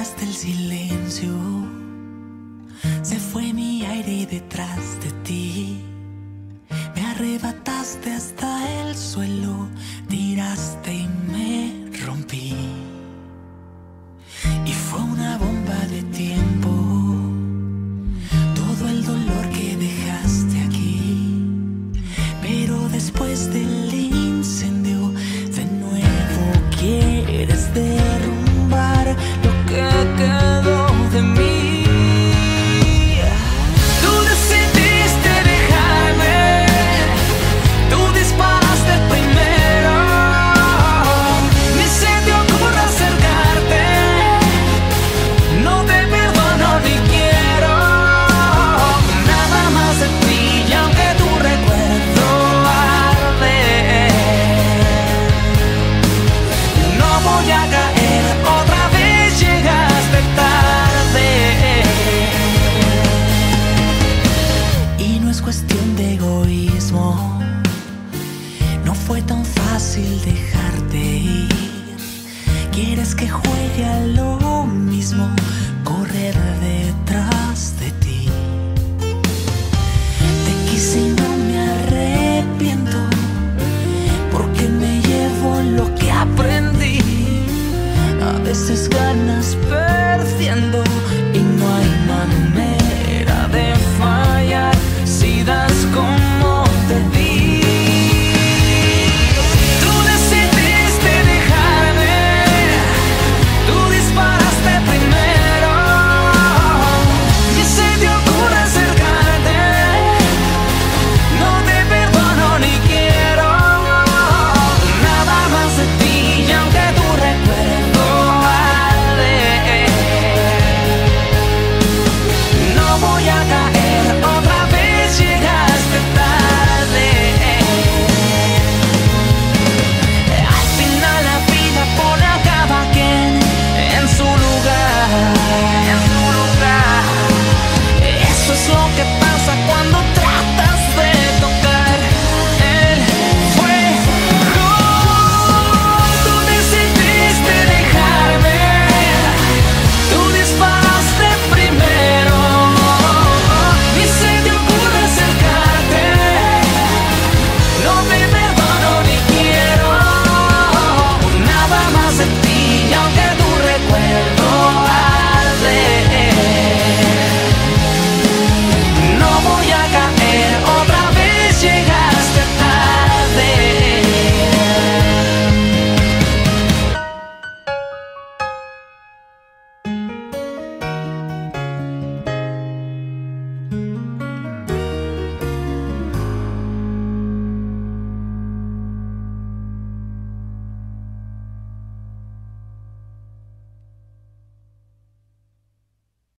hasta el silencio. Se fue mi aire detrás de ti me arrebataste hasta es cuestión de egoísmo. No fue tan fácil dejarte ir. Quieres que juegue a lo mismo, correr de